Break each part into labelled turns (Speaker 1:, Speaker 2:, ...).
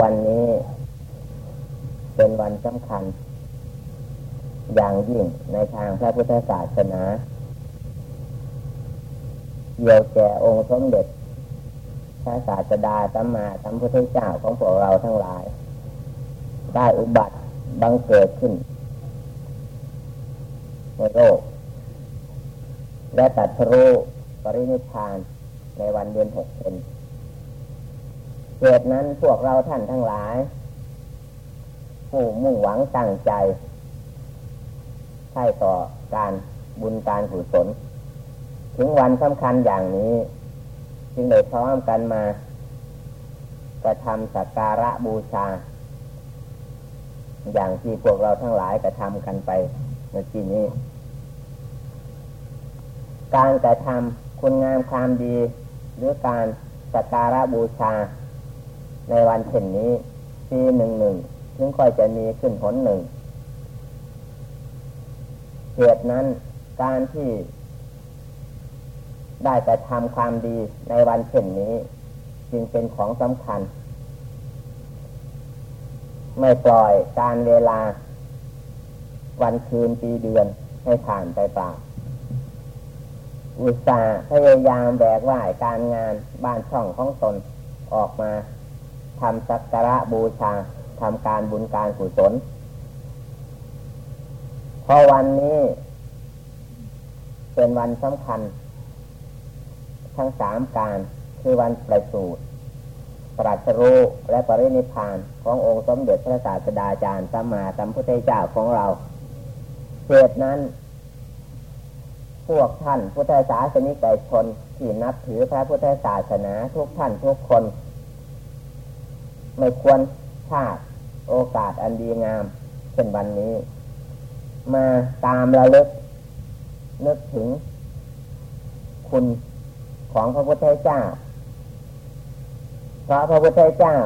Speaker 1: วันนี้ เป็นวันสำคัญ อย่างยิ่งในทางพระพุทธศาสนาเกี่ยวแก่องค์สมเด็จพระศาสดาสัมมาสัมพุทธเจ้าของพวกเราทั้งหลาย ได้อุบัติบังเกิดขึ้นในโลกและตัดรู้ปรินิพานในวันเดือนหกเป็น เหตุนั้นพวกเราท่านทั้งหลาย ผู้มุ่งหวังตั้งใจ ใช่ต่อการบุญการกุศลถึงวันสำคัญอย่างนี้ จึงได้พร้อมกันมากระทำสักการะบูชา อย่างที่พวกเราทั้งหลายกระทำกันไปในที่นี้ การกระทำคุณงามความดี หรือการสักการะบูชา ในวันเช่นนี้ปีหนึ่งหนึ่งถึงค่อยจะมีขึ้นผลหนึ่งเหตุนั้นการที่ได้ไปทำความดีในวันเช่นนี้ จึงเป็นของสำคัญ ไม่ปล่อยการเวลา วันคืนปีเดือนให้ผ่านไปเปล่าอุตส่าห์พยายามแบกว่าการงานบ้านช่องของตนออกมา ทำสักการะบูชาทำการบุญการกุศลพอวันนี้เป็นวันสำคัญ ทั้งสามการคือวันประสูติปรัชรู้และปรินิพานขององค์สมเด็จพระศาสดาจารย์สัมมาสัมพุทธเจ้าของเราเหตุนั้น พวกท่านพุทธศาสนิกชนที่นับถือพระพุทธศาสนาทุกท่านทุกคน ไม่ควรพลาดโอกาสอันดีงามเช่นวันนี้ มาตามระลึกนึกถึง คุณของพระพุทธเจ้า เพราะพระพุทธเจ้า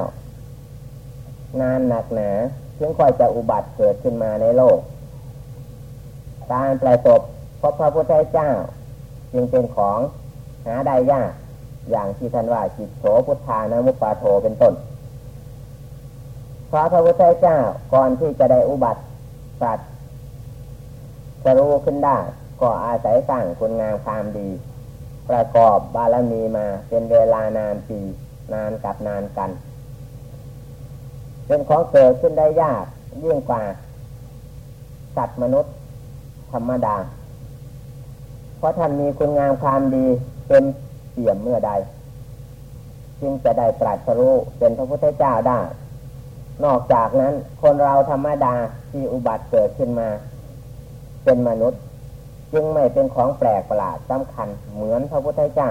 Speaker 1: นานหนักหนาถึงค่อยจะอุบัติเกิดขึ้นมาในโลก การประสบพบพระพุทธเจ้า จึงเป็นของหาได้ยากอย่างที่ท่านว่าจิตโสพุทธานามุปาโทเป็นต้น พระพระพุทธเจ้าก่อนที่จะได้อุบัติสัตว์จะรู้ขึ้นได้ ก็อาศัยสร้างคุณงามความดี ประกอบบารมีมาเป็นเวลานานปีนานกับนานกัน เป็นของเกิดขึ้นได้ยากยิ่งกว่า สัตว์มนุษย์ธรรมดา เพราะท่านมีคุณงามความดีเป็นเสี่ยมเมื่อใด จึงจะได้ตรัสรู้เป็นพระพุทธเจ้าได้ นอกจากนั้นคนเราธรรมดาที่อุบัติเกิดขึ้นมา เป็นมนุษย์ จึงไม่เป็นของแปลกประหลาดสำคัญเหมือนพระพุทธเจ้า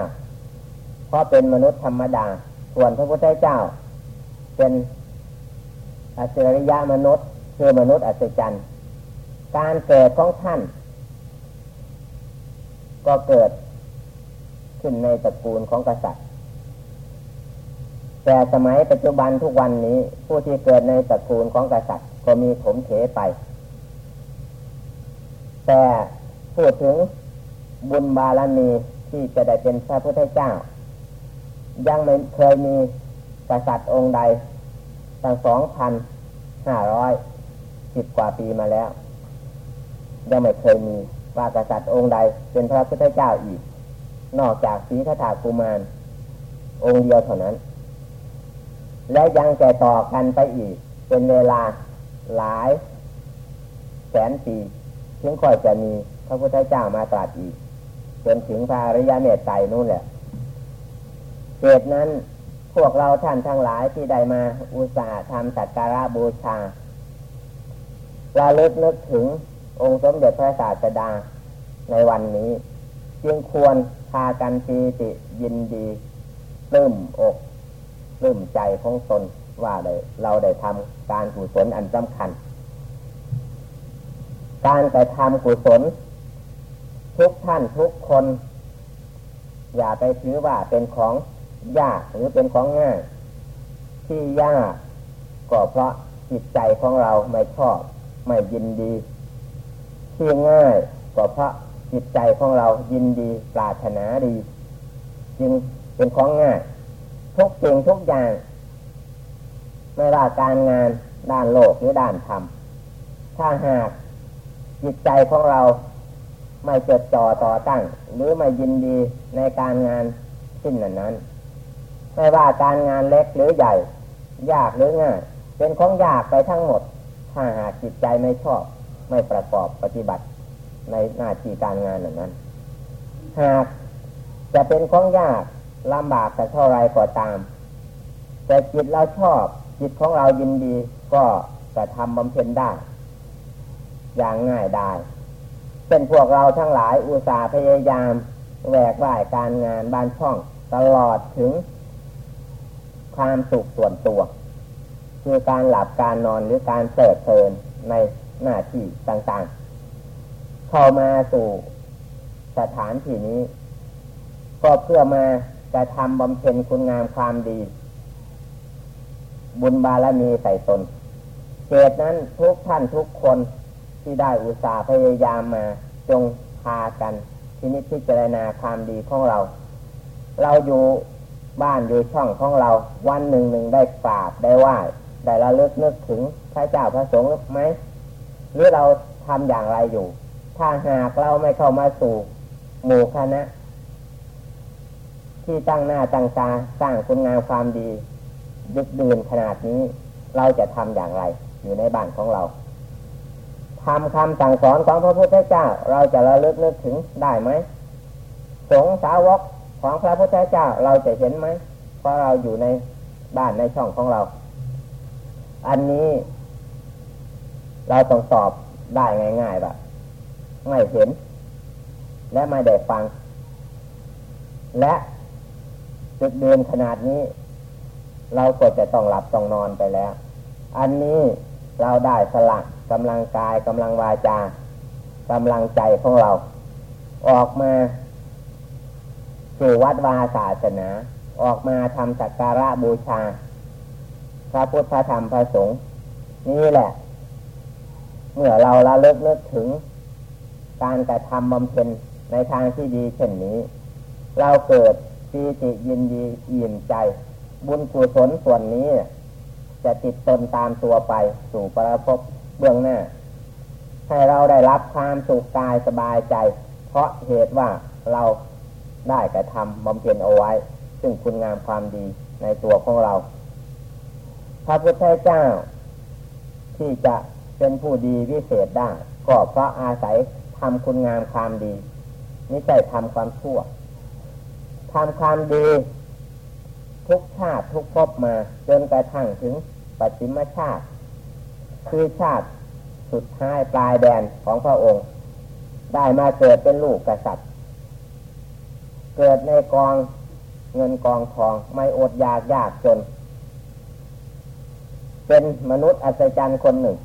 Speaker 1: เพราะเป็นมนุษย์ธรรมดา ส่วนพระพุทธเจ้า เป็นอัจฉริยะมนุษย์ คือมนุษย์อัศจรรย์ การเกิดของท่าน ก็เกิดขึ้นในตระกูลของกษัตริย์ แต่สมัยปัจจุบันทุกวันนี้ ผู้ที่เกิดในตระกูลของกษัตริย์ ก็มีถมเถไป แต่พูดถึงบุญบารมีที่จะได้เป็นพระพุทธเจ้า ยังไม่เคยมีกษัตริย์องค์ใดตั้งสองพันห้าร้อยสิบกว่าปีมาแล้ว ยังไม่เคยมีว่ากษัตริย์องค์ใด เป็นพระพุทธเจ้าอีก นอกจากสีคาถากุมาร องค์เดียวเท่านั้น และยังจะต่อกันไปอีก เป็นเวลาหลาย แสนปีถึงค่อยจะมีพระพุทธเจ้ามาตรัสอีกจนถึงพระอริยเมตไตรนู่นแหละเหตุนั้นพวกเราท่านทั้งหลายที่ได้มาอุตส่าห์ทำสักการะบูชาระลึกนึกถึงองค์สมเด็จพระศาสดาในวันนี้ จึงควรพากันปีติยินดีปลื้มอก ลื้มใจของตนว่าได้เราได้ทำการกุศลอันสำคัญ การแต่ทำกุศล ทุกท่านทุกคน อย่าไปถือว่าเป็นของยากหรือเป็นของง่ายที่ยากก็เพราะจิตใจของเราไม่ชอบไม่ยินดี ที่ง่ายก็เพราะจิตใจของเรายินดีปรารถนาดี จึงเป็นของง่าย ทุกสิ่งทุกอย่าง ไม่ว่าการงานด้านโลกหรือด้านธรรม ถ้าหากจิตใจของเราไม่จดจ่อต่อตั้ง หรือไม่ยินดีในการงานสิ้นนั้นนั้น ไม่ว่าการงานเล็กหรือใหญ่ ยากหรือง่าย เป็นของยากไปทั้งหมด ถ้าหากจิตใจไม่ชอบ ไม่ประกอบปฏิบัติในหน้าที่การงานนั้นนั้น หากจะเป็นของยาก ลำบากแต่เท่าไรก็ตาม แต่จิตเราชอบจิตของเรายินดีก็จะทำบำเพ็ญได้ อย่างง่ายได้เป็นพวกเราทั้งหลายอุตส่าห์พยายามแหวกว่ายการงานบ้านช่องตลอดถึง ความสุขส่วนตัว คือการหลับการนอนหรือการเสดเพลินในหน้าที่ต่างๆ เข้ามาสู่สถานที่นี้ ก็เพื่อมา จะทำบำเพ็ญคุณงามความดี บุญบารมีใส่ตนเหตุนั้นทุกท่านทุกคนที่ได้อุตสาห์พยายามมาจงพากันที่นิพพิจารณาความดีของเรา เราอยู่บ้านอยู่ช่องของเรา วันหนึ่งหนึ่งได้กราบได้ไหว้ได้ระลึกนึกถึงพระเจ้าพระสงฆ์ไหมหรือเราทำอย่างไรอยู่ ถ้าหากเราไม่เข้ามาสู่หมู่คณะ ที่ตั้งหน้าตั้งตาสร้างคุณงามความดีดึกดื่นขนาดนี้ เราจะทำอย่างไร อยู่ในบ้านของเราทำคำสั่งสอนของพระพุทธเจ้า เราจะระลึกนึกถึงได้ไหมสงสาวกของพระพุทธเจ้าเราจะเห็นไหมเพราะเราอยู่ในบ้านในช่องของเรา อันนี้ เราต้องตอบได้ง่ายๆแบบไม่เห็น และไม่ได้ฟัง และ จุดเดินขนาดนี้ เราก็จะต้องหลับต้องนอนไปแล้ว อันนี้เราได้สละกำลังกายกำลังวาจากำลังใจของเรา ออกมาสู่วัดวาศาสนา ออกมาทำสักการะบูชา พระพุทธธรรมพระสงฆ์นี่แหละ เมื่อเราละเลิกนึกถึง การกระทำบำเพ็ญในทางที่ดีเช่นนี้ เราเกิด ปีติยินดีอิ่มใจ บุญกุศลส่วนนี้ จะติดตนตามตัวไป สู่ประพบเบื้องหน้า ให้เราได้รับความสุขกายสบายใจ เพราะเหตุว่าเราได้กระทำบำเพ็ญเอาไว้ ซึ่งคุณงามความดีในตัวของเรา พระพุทธเจ้า ที่จะเป็นผู้ดีวิเศษได้ ก็เพราะอาศัยทำคุณงามความดีไม่ใช่ทำความชั่ว ทำความดี ทุกชาติทุกภพมา จนกระทั่งถึงปัจฉิมชาติ คือชาติสุดท้ายปลายแดนของพระองค์ ได้มาเกิดเป็นลูกกษัตริย์ เกิดในกองเงินกองทองไม่อดอยากยากจน เป็นมนุษย์อัศจรรย์คนหนึ่ง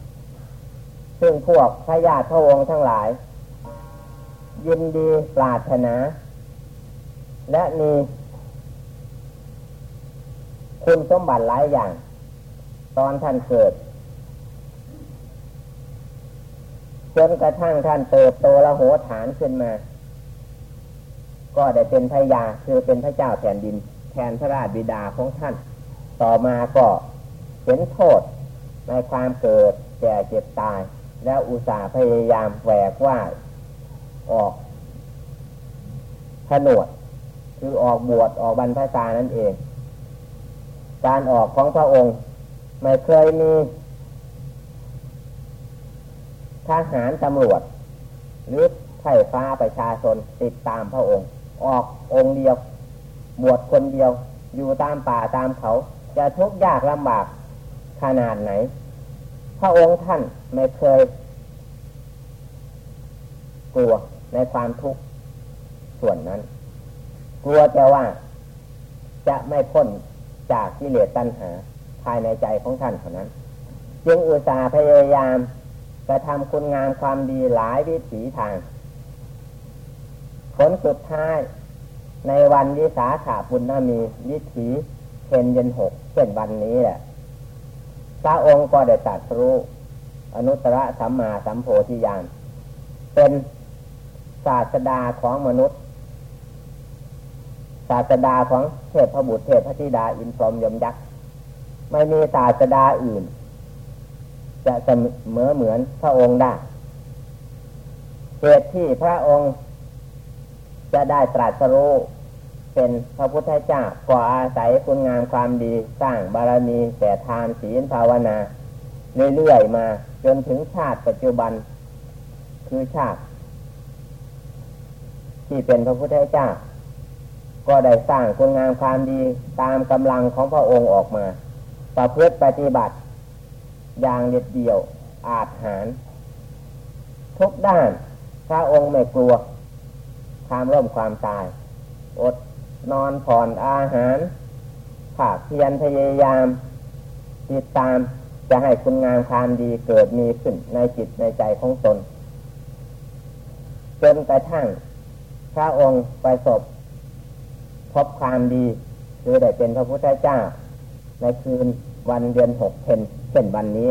Speaker 1: ซึ่งพวกพระญาติพระวงศ์ทั้งหลาย ยินดีปรารถนา และมีคุณสมบัติหลายอย่าง ตอนท่านเกิดจนกระทั่งท่านเติบโตละโหฐานขึ้นมา ก็ได้เป็นพระยาคือเป็นพระเจ้าแผ่นดิน แทนพระราชบิดาของท่าน ต่อมาก็เห็นโทษในความเกิดแก่เจ็บตาย แล้วอุตส่าห์พยายามแหวกว่าออกผนวด คือออกบวชออกบรรพชานั่นเอง การออกของพระองค์ ไม่เคยมีทหารตำรวจหรือไถ่ฟ้าประชาชนติดตามพระองค์ ออกองค์เดียว บวชคนเดียว อยู่ตามป่าตามเขา จะทุกข์ยากลำบากขนาดไหน พระองค์ท่านไม่เคย กลัวในความทุกข์ส่วนนั้น กลัวแต่ว่า จะไม่พ้นจากกิเลสตัณหา ภายในใจของท่านเท่านั้น จึงอุตส่าห์พยายามกระทำคุณงามความดีหลายวิถีทาง ผลสุดท้ายในวันวิสาขาบุญนามีวิถีเพนเย็นหกเช่นวันนี้แหละพระองค์ก็ได้ตรัสรู้อนุตตรสัมมาสัมโพธิญาณเป็นศาสดาของมนุษย์ ศาสดาของเทพพบุตรเทพธิดาอินทรมยมยักษ์ไม่มีศาสดาอื่น จะเสมอเหมือนพระองค์ได้เหตุที่พระองค์จะได้ตรัสรู้เป็นพระพุทธเจ้าก็อาศัยคุณงามความดีสร้างบารมีแต่ทานศีลภาวนา เรื่อยๆมาจนถึงชาติปัจจุบัน คือชาติ ที่เป็นพระพุทธเจ้า ก็ได้สร้างคุณงามความดีตามกำลังของพระองค์ออกมา ประพฤติปฏิบัติ อย่างเด็ดเดี่ยวอาจหาร ทุกด้านพระองค์ไม่กลัว ความร่มความตาย อดนอนผ่อนอาหารผากเพียรพยายาม ติดตามจะให้คุณงามความดีเกิดมีขึ้นในจิตในใจของตน จนกระทั่งพระองค์ไปสบ พบความดี คือได้เป็นพระพุทธเจ้า ในคืนวันเดือนหกเพนเช่นวันนี้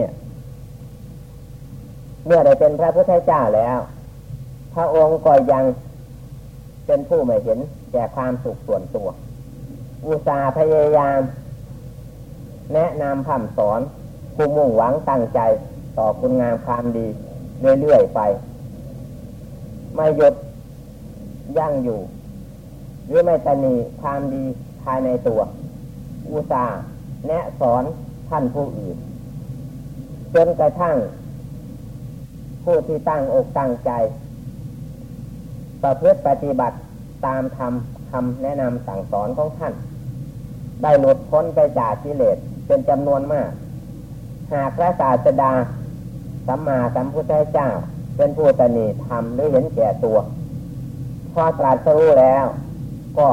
Speaker 1: เมื่อได้เป็นพระพุทธเจ้าแล้ว พระองค์ก็ยังเป็นผู้ไม่เห็นแก่ความสุขส่วนตัว อุตสาห์พยายาม แนะนำผ่ำสอนผู้มุ่งหวังตั้งใจต่อคุณงามความดี เรื่อยๆไป ไม่หยุดยั่งอยู่ หรือไม่ตนีความดีภายในตัว อุตสาห์แนะสอนท่านผู้อื่น จนกระทั่ง ผู้ที่ตั้งอกตั้งใจ ประพฤติปฏิบัติตามธรรมคำแนะนำสั่งสอนของท่าน ได้หลุดพ้นไปจากกิเลสเป็นจำนวนมาก หากพระศาสดาสัมมาสัมพุทธเจ้า เป็นผู้ตนีธรรมหรือเห็นแก่ตัว พอตรัสรู้แล้ว ก็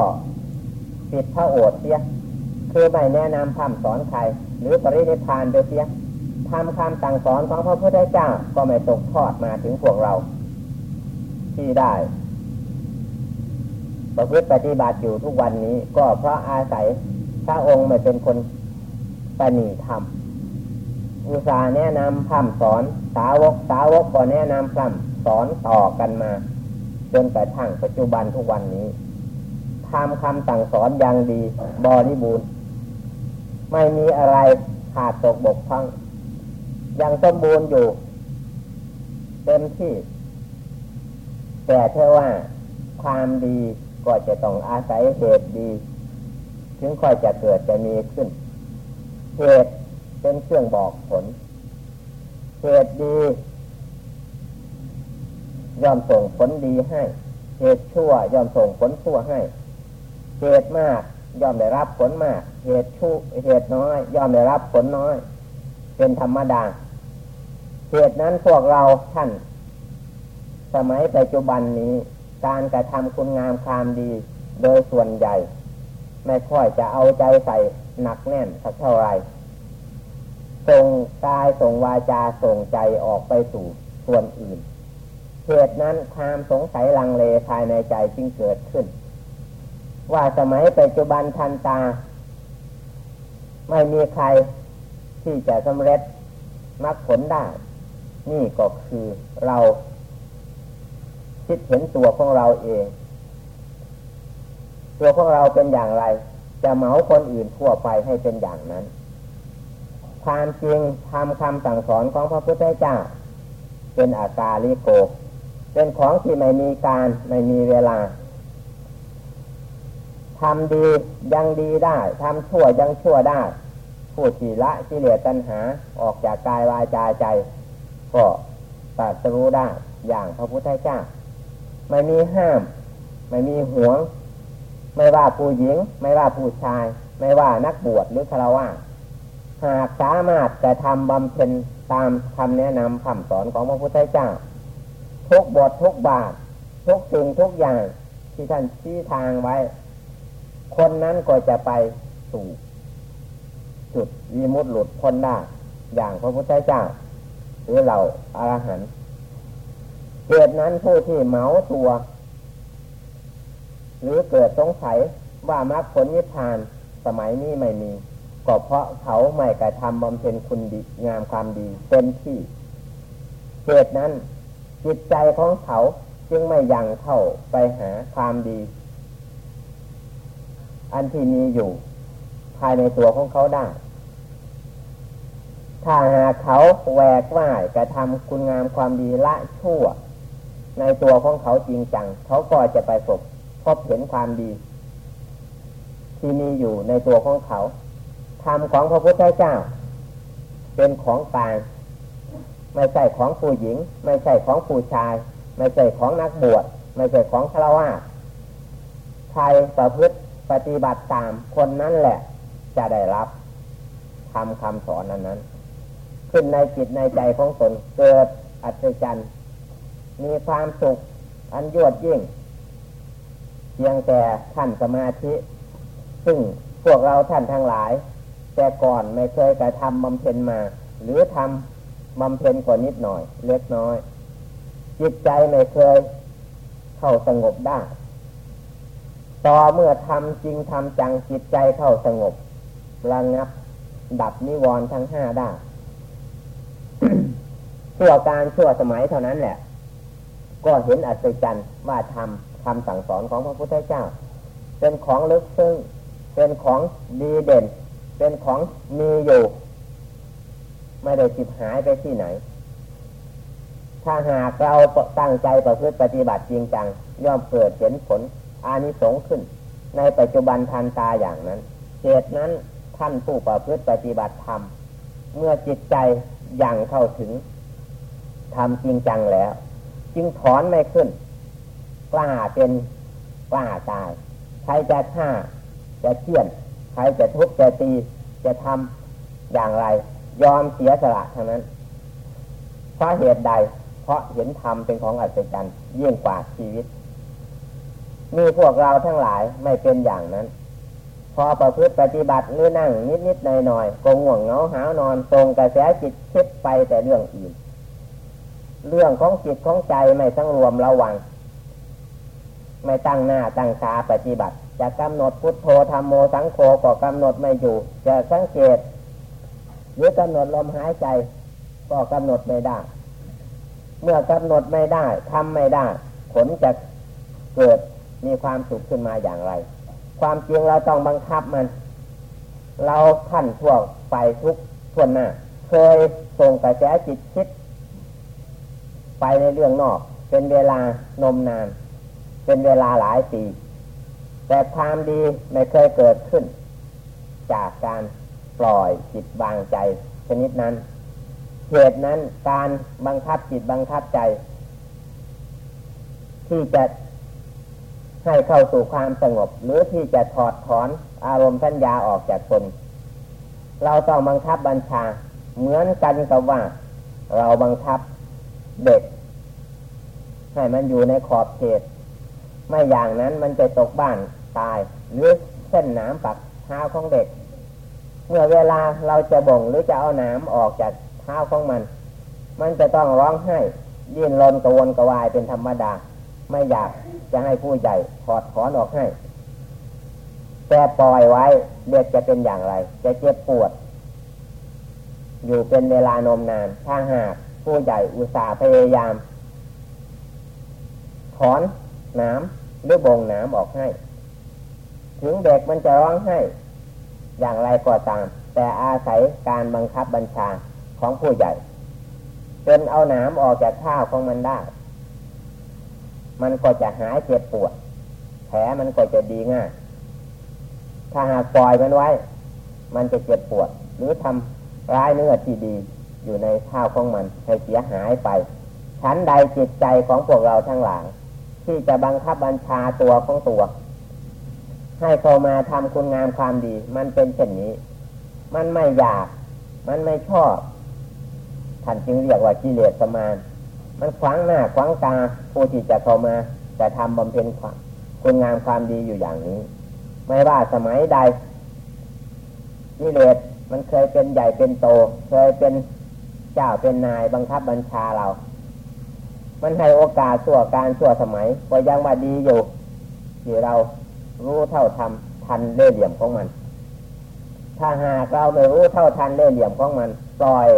Speaker 1: ปิดพระโอษฐ์เสีย คือไม่แนะนำธรรมสอนใคร หรือปรินิพานโดยเสียทำคำสั่งสอนของพระพุทธเจ้าก็ไม่ตกทอดมาถึงพวกเรา ที่ได้ประพฤติปฏิบัติอยู่ทุกวันนี้ก็เพราะอาศัยพระองค์ไม่เป็นคนปณีธรรม อุตสาแนะนำพร่ำสอน สาวกสาวกก็แนะนำพร่ำสอนต่อกันมา จนกระทั่งปัจจุบันทุกวันนี้ ทำคำสั่งสอนอย่างดี บริบูรณ์ไม่มีอะไรขาดตกบกพร่องยังสมบูรณ์อยู่ เต็มที่ แต่เท่าว่าความดีก็จะต้องอาศัยเหตุดี ถึงค่อยจะเกิดจะมีขึ้น เหตุเป็นเครื่องบอกผล เหตุดีย่อมส่งผลดีให้ เหตุชั่วย่อมส่งผลชั่วให้ เหตุมากย่อมได้รับผลมาก เหตุชั่วเหตุน้อย ย่อมได้รับผลน้อย เป็นธรรมดา เหตุนั้นพวกเราท่าน สมัยปัจจุบันนี้ การกระทำคุณงามความดี โดยส่วนใหญ่ ไม่ค่อยจะเอาใจใส่หนักแน่นสักเท่าไรส่งกายส่งวาจาส่งใจออกไปสู่ส่วนอื่นเหตุนั้นความสงสัยลังเลภายในใจจึงเกิดขึ้น ว่าสมัยปัจจุบันทันตา ไม่มีใครที่จะสำเร็จมรรคผลได้ นี่ก็คือเราคิดเห็นตัวของเราเอง ตัวของเราเป็นอย่างไร จะเหมาคนอื่นทั่วไปให้เป็นอย่างนั้น ความจริงทำคำสั่งสอนของพระพุทธเจ้า เป็นอาการลิโก เป็นของที่ไม่มีการไม่มีเวลา ทำดียังดีได้ทำชั่วยังชั่วได้ผู้ที่ละกิเลสตัณหาออกจากกายวาจาใจก็ตัดรู้ได้อย่างพระพุทธเจ้า ไม่มีห้าม ไม่มีห่วง ไม่ว่าผู้หญิง ไม่ว่าผู้ชาย ไม่ว่านักบวชหรือฆราวาสหากสามารถจะทำบำเพ็ญตามคำแนะนำคำสอนของพระพุทธเจ้า ทุกบททุกบาท ทุกสิ่งทุกอย่างที่ท่านชี้ทางไว้ คนนั้นก็จะไปสู่จุดวีมุตหลุดพ้นได้อย่างพระพุทธเจ้า หรือเราอารหันต์เหตุนั้นผู้ที่เมาตัว หรือเกิดสงสัยว่ามรรคผลนิพพานสมัยนี้ไม่มี ก็เพราะเขาไม่กระทำบำเพ็ญคุณดีงามความดีเต็มที่เหตุนั้นจิตใจของเขาจึงไม่ยังเข้าไปหาความดี อันที่มีอยู่ ภายในตัวของเขาได้ ถ้าหากเขาแหวกว่ายกระทำคุณงามความดีละชั่ว ในตัวของเขาจริงจัง เขาก็จะไปพบพบเห็นความดี ที่มีอยู่ในตัวของเขาธรรมของพระพุทธเจ้า เป็นของกลางไม่ใช่ของผู้หญิง ไม่ใช่ของผู้ชาย ไม่ใช่ของนักบวชไม่ใช่ของฆราวาสใครประพฤติ ปฏิบัติตามคนนั้นแหละ จะได้รับทำคำสอนนั้นนั้น ขึ้นในจิตในใจของตนเกิดอัศจรรย์มีความสุขอันยวดยิ่งเพียงแต่ท่านสมาธิ ซึ่งพวกเราท่านทั้งหลาย แต่ก่อนไม่เคยกระทำบำเพ็ญมา หรือทำบำเพ็ญกว่านิดหน่อย เล็กน้อย จิตใจไม่เคยเข้าสงบได้ ต่อเมื่อทำจริงทำจังจิตใจเข้าสงบระงับ ดับนิวรณ์ทั้งห้าได้ชั่วการชั่วสมัยเท่านั้นแหละ ก็เห็นอัศจรรย์ว่าทำคำสั่งสอนของพระพุทธเจ้า เป็นของลึกซึ้งเป็นของดีเด่น เป็นของมีอยู่ ไม่ได้จิบหายไปที่ไหน ถ้าหากเราตั้งใจประพฤติปฏิบัติจริงจังย่อมเกิดเห็นผล อานิสงส์ขึ้น ในปัจจุบันทันตาอย่างนั้นเหตุนั้นท่านผู้ประพฤติปฏิบัติธรรม เมื่อจิตใจยังเข้าถึงทำจริงจังแล้ว จึงถอนไม่ขึ้น กล้าเป็นกล้าตาย ใครจะฆ่าจะเชี่ยน ใครจะทุบจะตีจะทำอย่างไร ยอมเสียสละทั้งนั้นเพราะเหตุใด เพราะเห็นธรรมเป็นของอัศจรรย์ยิ่งกว่าชีวิต มีพวกเราทั้งหลายไม่เป็นอย่างนั้น พอประพฤติปฏิบัติหรือนั่งนิดนิดหน่อยหน่อยก็ง่วงเหงาหานอนตรงกระแสจิตคิดไปแต่เรื่องอื่น เรื่องของจิตของใจไม่ทั้งรวมระวัง ไม่ตั้งหน้าตั้งตาปฏิบัติ จะกำหนดพุทโธธรรมโมสังโฆก็กำหนดไม่อยู่ จะสังเกต หรือกำหนดลมหายใจ ก็กำหนดไม่ได้ เมื่อกำหนดไม่ได้ทำไม่ได้ ผลจะเกิด มีความสุขขึ้นมาอย่างไร ความจริงเราต้องบังคับมัน เราท่านทั่วไปทุกทวนหน้า เคยส่งกระแสจิตคิด ไปในเรื่องนอก เป็นเวลานมนาน เป็นเวลาหลายปี แต่ความดีไม่เคยเกิดขึ้น จากการปล่อยจิตวางใจชนิดนั้นเหตุนั้นการบังคับจิตบังคับใจ ที่จะ ให้เข้าสู่ความสงบ หรือที่จะถอดถอนอารมณ์สัญญาออกจากตนเราต้องบังคับบัญชา เหมือนกันกับว่า เราบังคับเด็ก ให้มันอยู่ในขอบเขต ไม่อย่างนั้นมันจะตกบ้านตาย หรือเส้นน้ำปักเท้าของเด็ก เมื่อเวลาเราจะบ่งหรือจะเอาน้ำออกจากเท้าของมัน มันจะต้องร้องไห้ยินรนกระวนกระวายเป็นธรรมดา ไม่อยากจะให้ผู้ใหญ่ถอดถอนออกให้ แต่ปล่อยไว้เด็กจะเป็นอย่างไร จะเจ็บปวด อยู่เป็นเวลานมนาน ถ้าหากผู้ใหญ่อุตส่าห์พยายาม ถอนน้ำหรือบ่งน้ำออกให้ ถึงเด็กมันจะร้องให้ อย่างไรก็ตาม แต่อาศัยการบังคับบัญชาของผู้ใหญ่จนเอาน้ำออกจากข้าวของมันได้ มันก็จะหายเจ็บปวด แผลมันก็จะดีง่าย ถ้าหากปล่อยมันไว้ มันจะเจ็บปวด หรือทำร้ายเนื้อที่ดีอยู่ในข้าวของมันให้เสียหายไปชั้นใดจิตใจของพวกเราทั้งหลายที่จะบังคับบัญชาตัวของตัว ให้เข้ามาทำคุณงามความดี มันเป็นเช่นนี้ มันไม่อยาก มันไม่ชอบท่านจึงเรียกว่ากิเลสประมาณ มันขวางหน้าขวางตาผู้ที่จะเข้ามาจะทำบำเพ็ญความคุณงามความดีอยู่อย่างนี้ ไม่ว่าสมัยใดนิเลศมันเคยเป็นใหญ่เป็นโต เคยเป็นเจ้าเป็นนายบังคับบัญชาเรา มันให้โอกาสชั่วการชั่วสมัยก็ยังว่าดีอยู่ที่เรารู้เท่าทำทันเล่เหลี่ยมของมัน ถ้าหากเราไม่รู้เท่าทันเล่เหลี่ยมของมันปล่อย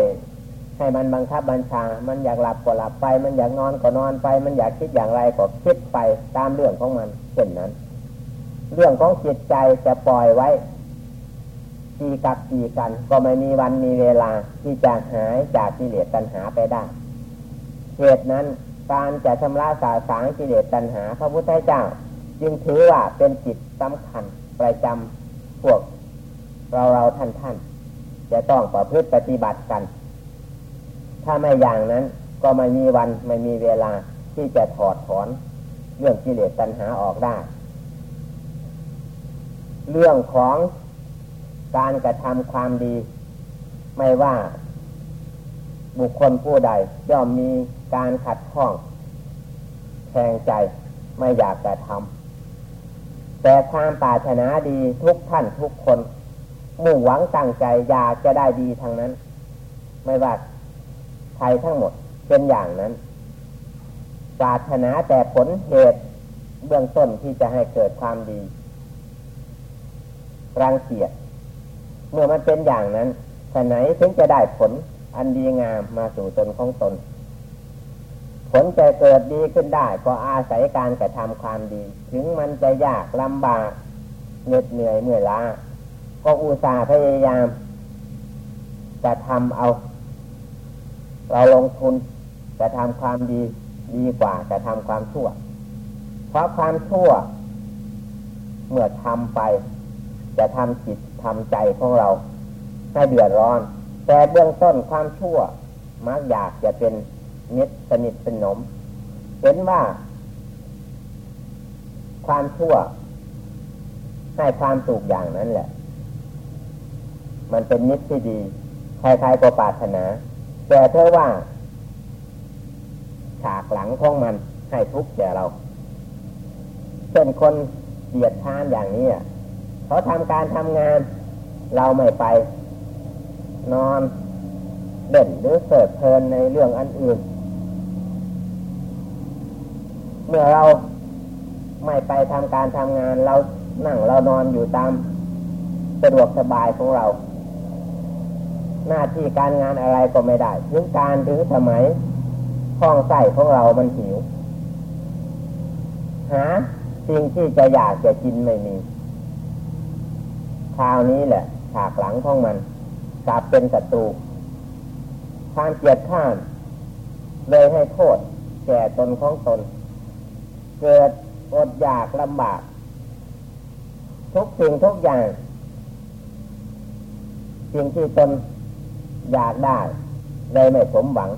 Speaker 1: ให้มันบังคับบัญชา มันอยากหลับก็หลับไป มันอยากนอนก็นอนไป มันอยากคิดอย่างไรก็คิดไปตามเรื่องของมันเช่นนั้น เรื่องของจิตใจจะปล่อยไว้ตีกับตีกัน ก็ไม่มีวันมีเวลาที่จะหายจากกิเลสตัณหาไปได้ เหตุนั้นการจะชำระสาสางกิเลสตัณหา พระพุทธเจ้า จึงถือว่าเป็นจิตสำคัญประจำพวกเราเราท่านท่านจะต้องประพฤติปฏิบัติกัน ถ้าไม่อย่างนั้น ก็ไม่มีวันไม่มีเวลาที่จะถอดถอน เรื่องกิเลสตัณหาออกได้ เรื่องของการกระทำความดี ไม่ว่าบุคคลผู้ใดย่อมมีการขัดข้องแทงใจไม่อยากกระทำแต่ความปรารถนาดีทุกท่านทุกคน มุ่งหวังตั้งใจอยากจะได้ดีทางนั้น ไม่ว่า ใครทั้งหมดเป็นอย่างนั้นปรารถนาแต่ผลเหตุเบื้องต้นที่จะให้เกิดความดี รังเกียจเมื่อมันเป็นอย่างนั้นฉะไหนถึงจะได้ผลอันดีงามมาสู่ตนของตน ผลจะเกิดดีขึ้นได้ ก็อาศัยการกระทำความดี ถึงมันจะยากลำบากเหน็ดเหนื่อยเมื่อยล้าก็อุตส่าห์พยายาม จะทำเอา เราลงทุนจะทำความดีดีกว่าจะทำความชั่ว เพราะความชั่ว เมื่อทำไป จะทำจิตทำใจของเราให้เดือดร้อน แต่เบื้องต้นความชั่ว มักอยากจะเป็นมิตรสนิทสนม เห็นว่า ความชั่วให้ความสุขอย่างนั้นแหละ มันเป็นมิตรที่ดี ใครๆก็ปรารถนา แต่เธอว่า ฉากหลังของมันให้ทุกข์แก่เราเช่นคนเดียดทานอย่างนี้เขาทำการทำงาน เราไม่ไป นอนเด่นหรือเสิร์ฟเพลินในเรื่องอันอื่น เมื่อเราไม่ไปทำการทำงานเรานั่งเรานอนอยู่ตามสะดวกสบายของเรา หน้าที่การงานอะไรก็ไม่ได้ถึงการถึงสมัยท้องไส้ของเรามันหิวหาสิ่งที่จะอยากจะกินไม่มีคราวนี้แหละฉากหลังของมันกลับเป็นศัตรูความเกลียดข้ามเลยให้โทษแก่ตนของตน เกิดอดอยากลำบาก ทุกสิ่งทุกอย่าง สิ่งที่ตน อยากได้เลยไม่สมหวัง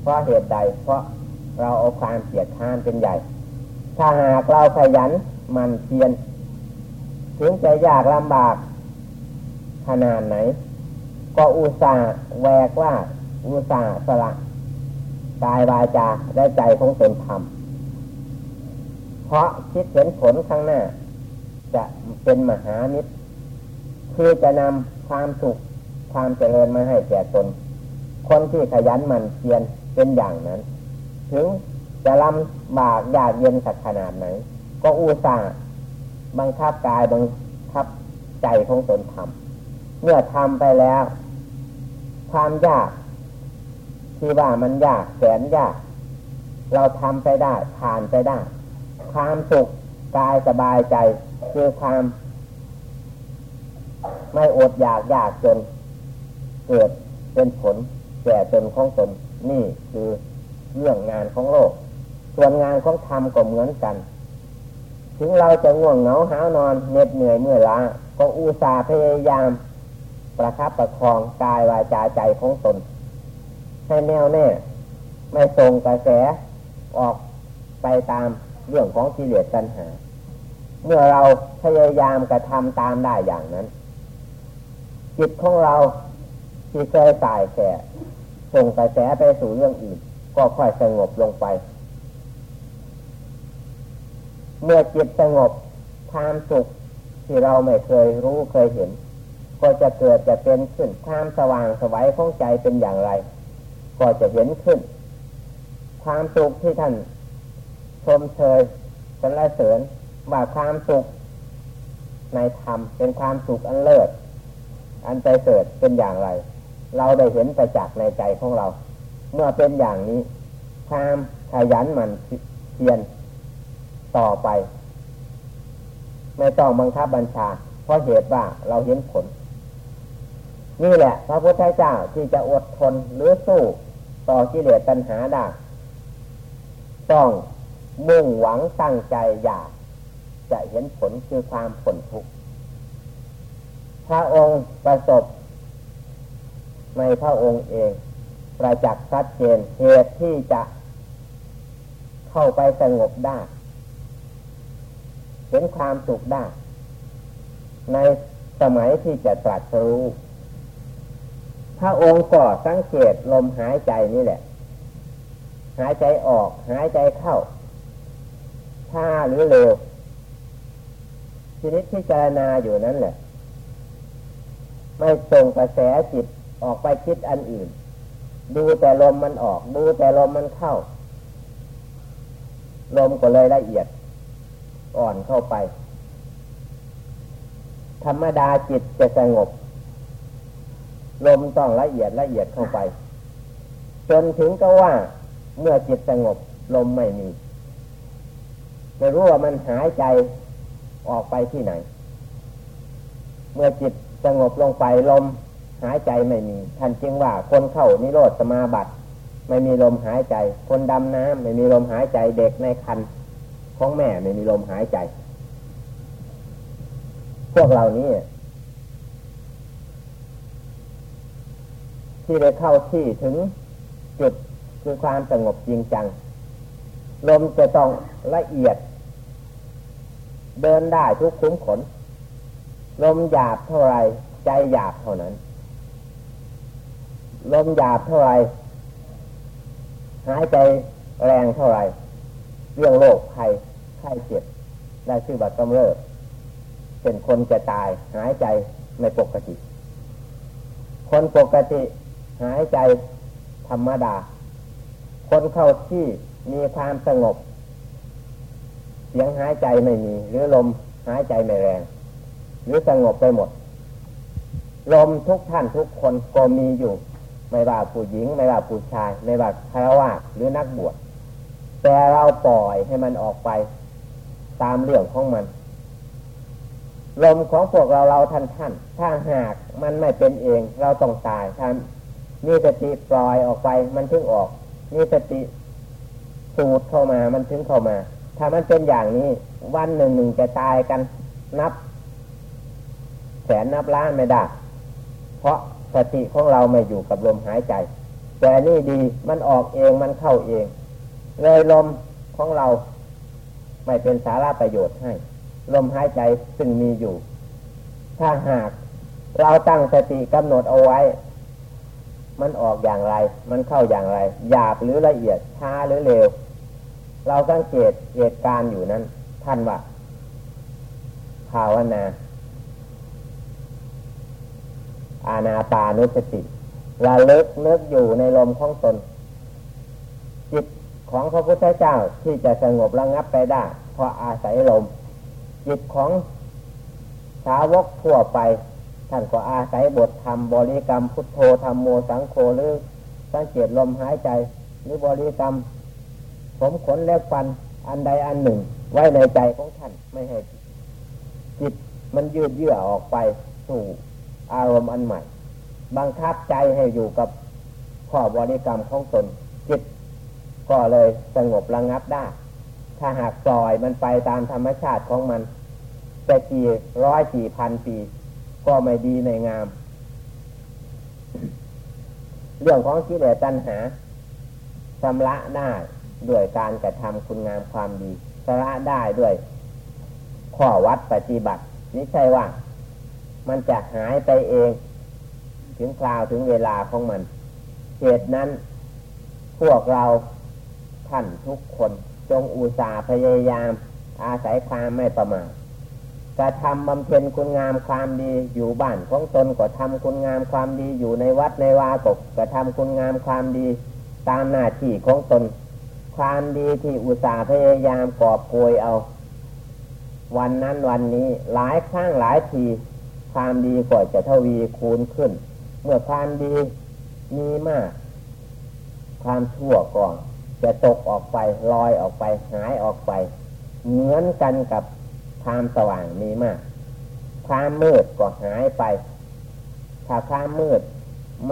Speaker 1: เพราะเหตุใด เพราะเราเอาความเกียดข้านเป็นใหญ่ ถ้าหากเราขยันมันเพียรถึงจะยากลำบากขนาดไหน ก็อุตส่าห์แวกว่าอุตส่าห์สละกายวาจาได้ใจของตนทำเพราะคิดเห็นผลข้างหน้า จะเป็นมหานิตคือจะนำความสุข ความเจริญมาให้แก่ตน คนที่ขยันหมั่นเพียรเป็นอย่างนั้น ถึงจะลำบากยากเย็นสักขนาดไหน ก็อุตส่าห์บังคับกายบังคับใจของตนทำเมื่อทำไปแล้ว ความยาก ที่ว่ามันยากแสนยาก เราทำไปได้ผ่านไปได้ ความสุขกายสบายใจคือความ ไม่อดอยากยากจน เกิดเป็นผลแก่ตนของตนนี่คือเรื่องงานของโลก ส่วนงานของธรรมก็เหมือนกัน ถึงเราจะง่วงเหงาหานอนเหน็ดเหนื่อยเมื่อล้าก็อุตส่าห์พยายาม ประคับประคองกายวาจาใจของตน ให้แน่วแน่ ไม่ส่งกระแสออกไปตามเรื่องของกิเลสตัณหา เมื่อเราพยายามกระทำตามได้อย่างนั้น จิตของเรา ที่เคยตายแก่ส่งกระแสไปสู่เรื่องอื่น ก็ค่อยสงบลงไป เมื่อจิตสงบความสุขที่เราไม่เคยรู้เคยเห็น ก็จะเกิดจะเป็นขึ้นความสว่างสวัยของใจเป็นอย่างไร ก็จะเห็นขึ้น ความสุขที่ท่านชมเชยสรรเสริญว่าความสุขในธรรมเป็นความสุขอันเลิศ อันใจเสดเป็นอย่างไร เราได้เห็นไปจากษ์ในใจของเรา เมื่อเป็นอย่างนี้ความขยันมันเพียรต่อไป ไม่ต้องบังคับบัญชา เพราะเหตุว่าเราเห็นผล นี่แหละ พระพุทธเจ้าที่จะอดทนหรือสู้ต่อกิเลสตัณหาได้ต้องมุ่งหวังตั้งใจอยากจะเห็นผลคือความผลทุกข์พระองค์ประสบ ในพระองค์เอง ประจักษ์ชัดเจนเหตุที่จะเข้าไปสงบได้เห็นความสุขได้ ในสมัยที่จะตรัสรู้พระองค์ก็สังเกตลมหายใจนี่แหละ หายใจออก หายใจเข้าช้าหรือเร็วชีวิตที่เจารณาอยู่นั้นแหละ ไม่ส่งกระแสจิต ออกไปคิดอันอื่น ดูแต่ลมมันออก ดูแต่ลมมันเข้า ลมก็เลยละเอียด อ่อนเข้าไป ธรรมดาจิตจะสงบ ลมต้องละเอียดละเอียดเข้าไป จนถึงก็ว่าเมื่อจิตสงบ ลมไม่มีไม่รู้ว่ามันหายใจออกไปที่ไหน เมื่อจิตสงบลงไปลม หายใจไม่มี ท่านจึงว่าคนเข้านิโรธสมาบัติ ไม่มีลมหายใจ คนดำน้ำไม่มีลมหายใจเด็กในคันของแม่ไม่มีลมหายใจ พวกเรานี้ที่ได้เข้าที่ถึงจุดคือความสงบจริงจัง ลมจะต้องละเอียด เดินได้ทุกคุ้มขน ลมหยาบเท่าไรใจหยาบเท่านั้น ลมหยาบเท่าไรหายใจแรงเท่าไรเรื่องโรคภัยไข้เจ็บได้ชื่อบัตกำเริบเป็นคนจะตาย หายใจไม่ปกติ คนปกติ หายใจธรรมดา คนเข้าที่มีความสงบ เสียงหายใจไม่มี หรือลมหายใจไม่แรง หรือสงบไปหมด ลมทุกท่านทุกคนก็มีอยู่ ไม่ว่าผู้หญิง ไม่ว่าผู้ชาย ไม่ว่าคารวะหรือนักบวชแต่เราปล่อยให้มันออกไปตามเรื่องของมัน ลมของพวกเราเราท่านท่านถ้าหากมันไม่เป็นเอง เราต้องตายท่านมีสติปล่อยออกไป มันถึงออกมีสติสูดเข้ามามันถึงเข้ามา ถ้ามันเป็นอย่างนี้ วันหนึ่งหนึ่งจะตายกันนับ แสนนับล้านไม่ได้เพราะ สติของเราไม่อยู่กับลมหายใจ แต่นี่ดีมันออกเองมันเข้าเอง เลยลมของเรา ไม่เป็นสาระประโยชน์ให้ ลมหายใจซึ่งมีอยู่ ถ้าหากเราตั้งสติกำหนดเอาไว้ มันออกอย่างไร มันเข้าอย่างไร หยาบหรือละเอียดช้าหรือเร็ว เราสังเกตเหตุการณ์อยู่นั้น ท่านว่าภาวนา อาณาปานุสติระลึกนึกอยู่ในลมของตน จิตของพระพุทธเจ้าที่จะสงบระงับไปได้เพราะอาศัยลม จิตของสาวกทั่วไป ท่านก็อาศัยบทธรรมบริกรรมพุทโธธรรมโมสังโฆหรือสังเกตลมหายใจ หรือบริกรรม ผมขนและฟันอันใดอันหนึ่ง ไว้ในใจของท่านไม่ให้จิตมันยืดเยื้อออกไปสู่ อารมณ์อันใหม่ บังคับใจให้อยู่กับข้อบริกรรมของตนจิต ก็เลยสงบระงับได้ ถ้าหากปล่อยมันไปตามธรรมชาติของมันจะกี่ร้อยกี่พันปี ก็ไม่ดีไม่งาม เรื่องของกิเลสตัณหาชำระได้ด้วยการกระทำคุณงามความดีสละได้ด้วยข้อวัดปฏิบัติ นี่ใช่ว่า มันจะหายไปเอง ถึงคราวถึงเวลาของมัน เหตุนั้น พวกเราท่านทุกคนจงอุตส่าห์พยายาม อาศัยความไม่ประมาทกระทำบำเพ็ญคุณงามความดีอยู่บ้านของตนก็ทำคุณงามความดีอยู่ในวัดในวากกระทำคุณงามความดีตามหน้าที่ของตน ความดีที่อุตส่าห์พยายามกอบโกยเอา วันนั้นวันนี้หลายครั้งหลายที ความดีก็จะทวีคูณขึ้น เมื่อความดีมีมาก ความชั่วก็จะตกออกไปลอยออกไปหายออกไป เหมือนกันกับความสว่างมีมาก ความมืดก็หายไป ถ้าความมืด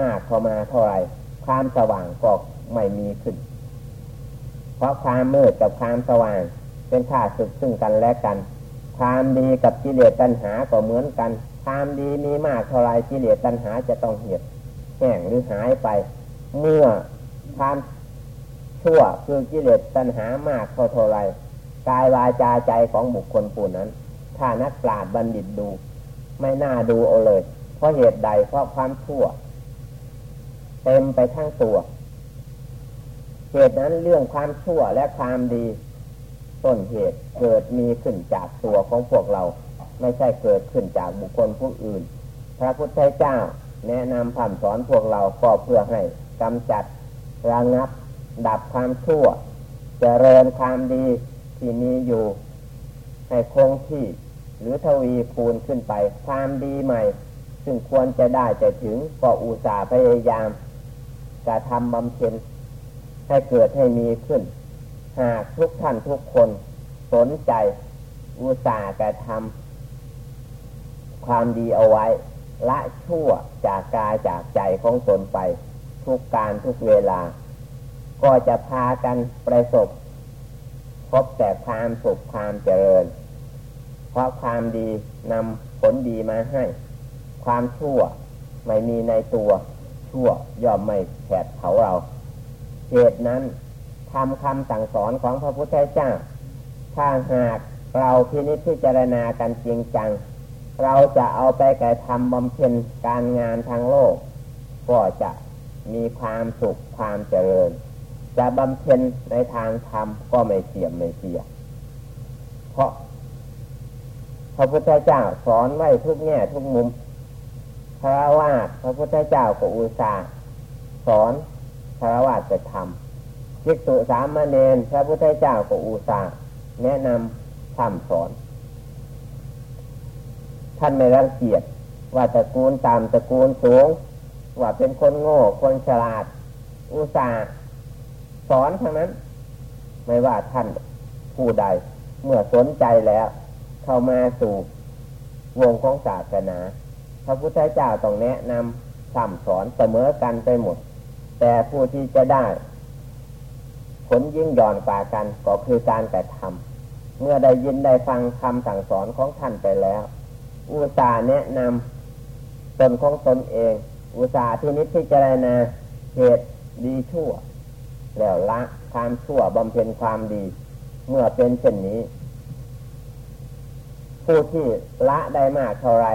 Speaker 1: มากเข้ามาเท่าไรความสว่างก็ไม่มีขึ้น เพราะความมืดกับความสว่างเป็นข้าศึกซึ่งกันและกัน ความดีกับกิเลสตัณหาก็เหมือนกัน ความดีมีมากเท่าไรกิเลสตัณหาจะต้องเหี่ยวแห้งหรือหายไป เมื่อความชั่วคือกิเลสตัณหามากเท่าเท่าไรกายวาจาใจของบุคคลผู้นั้น ถ้านักปราชญ์บัณฑิตดู ไม่น่าดูเอาเลย เพราะเหตุใดเพราะความชั่ว เต็มไปทั้งตัว เหตุนั้นเรื่องความชั่วและความดี ต้นเหตุเกิดมีขึ้นจากตัวของพวกเรา ไม่ใช่เกิดขึ้นจากบุคคลผู้อื่น พระพุทธเจ้าแนะนำผ่านสอนพวกเราก็เพื่อให้กำจัดระงับ ดับความชั่วจเจริญความดีที่มีอยู่ ให้คงที่ หรือทวีคูณขึ้นไป ความดีใหม่ ซึ่งควรจะได้จะถึงก็อุตส่าห์พยายามกระทำบำเพ็ญให้เกิดให้มีขึ้น หากทุกท่านทุกคนสนใจ อุตส่าห์กระทำ ความดีเอาไว้ ละชั่วจากกายจากใจของตนไป ทุกการทุกเวลา ก็จะพากันประสบ พบแต่ความสุขความเจริญ เพราะความดีนำผลดีมาให้ ความชั่วไม่มีในตัวชั่วย่อมไม่แผดเผาเราเหตุนั้นทำคำสั่งสอนของพระพุทธเจ้า ถ้าหากเราพินิจพิจารณากันจริงจัง เราจะเอาไปกระทำบำเพ็ญการงานทางโลก ก็จะมีความสุขความเจริญ จะบำเพ็ญในทางธรรมก็ไม่เสียมไม่เสีย เพราะพระพุทธเจ้าสอนไว้ทุกแง่ทุกมุมพระวาพระพุทธเจ้าก็อุตส่าห์สอนพระวาจะทำจิกตุสามเณรพระพุทธเจ้าก็อุตส่าห์แนะนำทำสอน ท่านไม่รังเกียจว่าตระกูลต่ำตระกูลสูง ว่าเป็นคนโง่คนฉลาด อุตส่าห์สอนทั้งนั้น ไม่ว่าท่านผู้ใด เมื่อสนใจแล้ว เข้ามาสู่วงของศาสนาพระพุทธเจ้าต้องแนะนำสั่งสอนเสมอกันไปหมด แต่ผู้ที่จะได้ ผลยิ่งย่อนกว่ากันก็คือการแต่ทำเมื่อได้ยินได้ฟังคำสั่งสอนของท่านไปแล้ว อุตส่าห์แนะนำตนของตนเอง อุตส่าห์ที่นิพพิจารณาเหตุดีชั่ว แล้วละความชั่วบำเพ็ญความดี เมื่อเป็นเช่นนี้ ผู้ที่ละได้มากเท่าไร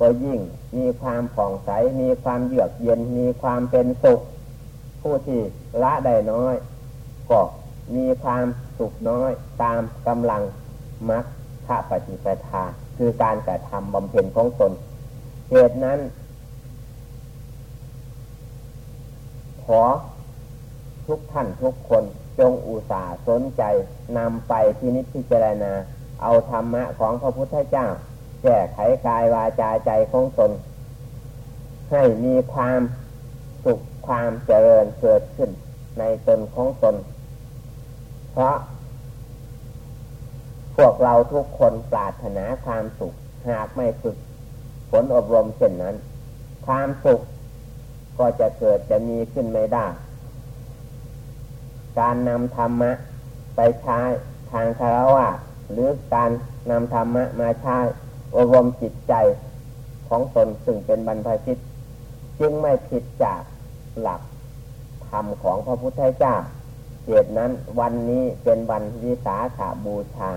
Speaker 1: ก็ยิ่งมีความผ่องใส มีความเยือกเย็น มีความเป็นสุข ผู้ที่ละได้น้อย ก็มีความสุขน้อยตามกำลังมักขะปฏิปทาคือการกระทำบำเพ็ญของตนเหตุนั้น ขอทุกท่านทุกคนจงอุตส่าห์สนใจนำไปที่นิพพิจารณา เอาธรรมะของพระพุทธเจ้า แก้ไขกายวาจาใจของตน ให้มีความสุขความเจริญเกิดขึ้นในตนของตน เพราะ พวกเราทุกคนปรารถนาความสุข หากไม่ฝึกผลอบรมเช่นนั้น ความสุขก็จะเกิดจะมีขึ้นไม่ได้ การนำธรรมะไปใช้ทางคารวะหรือการนำธรรมะมาใช้อบรมจิตใจของตนซึ่งเป็นบรรพชิต จึงไม่ผิดจากหลักธรรมของพระพุทธเจ้าเหตุนั้นวันนี้เป็นวันวิสาขาบูชา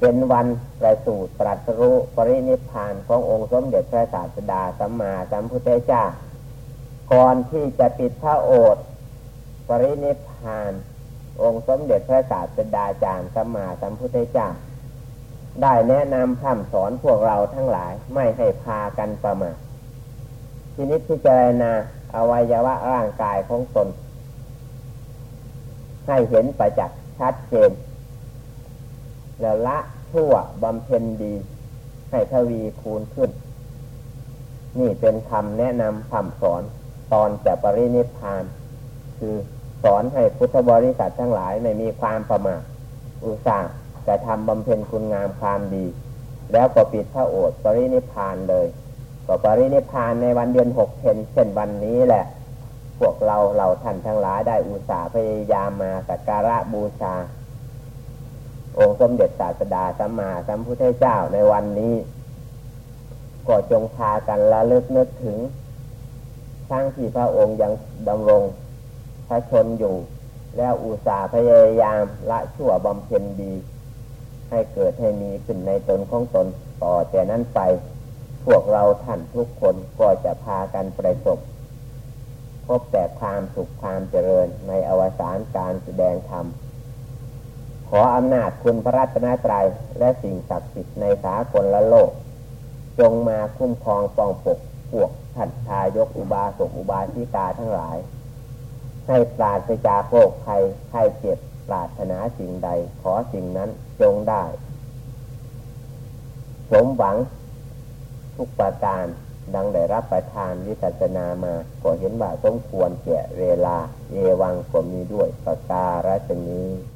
Speaker 1: เป็นวันประสูติตรัสรู้ปรินิพานขององค์สมเด็จพระศาสดาสัมมาสัมพุทธเจ้า ก่อนที่จะปิดพระโอษฐ์ปรินิพาน องค์สมเด็จพระศาสดาจารย์สัมมาสัมพุทธเจ้า ได้แนะนำคำสอนพวกเราทั้งหลายไม่ให้พากันประมาททีนี้พิจารณาอวัยวะร่างกายของตน ให้เห็นประจักษ์ชัดเจน แล้วละชั่วบำเพ็ญดี ให้ทวีคูณขึ้น นี่เป็นคำแนะนำคำสอนตอนจะปรินิพาน คือสอนให้พุทธบริษัททั้งหลายไม่มีความประมาทอุตส่าห์จะทำบำเพ็ญคุณงามความดี แล้วก็ปิดพระโอษฐ์ปรินิพานเลยก็ปรินิพพานในวันเดือนหกเพนเช่นวันนี้แหละ พวกเราเราท่านทั้งหลายได้อุตส่าห์พยายามมาสักการะบูชา องค์สมเด็จศาสดาสัมมาสัมพุทธเจ้าในวันนี้ ก็จงพากันละลึกนึกถึงทั้งที่พระองค์ยังดำรงพระชนอยู่ แล้วอุตสาห์พยายามละชั่วบำเพ็ญดี ให้เกิดให้มีขึ้นในตนของตนต่อแต่นั้นไป พวกเราท่านทุกคนก็จะพากันประสบพบแต่ความสุขความเจริญในอวสานการแสดงธรรม ขออำนาจคุณพระรัตนตรัยและสิ่งศักดิ์สิทธิ์ในสากลละโลก จงมาคุ้มครองป้องปกพวกท่านทายกอุบาสกอุบาสิกาทั้งหลาย ให้ปราศจากโรคภัยไข้เจ็บปรารถนาสิ่งใด ขอสิ่งนั้นจงได้ สมหวังทุกประการดังได้รับประทานวิสัชนามา ก็เห็นว่าสมควรแก่เวลาเอวังก็มีด้วยประการฉนี้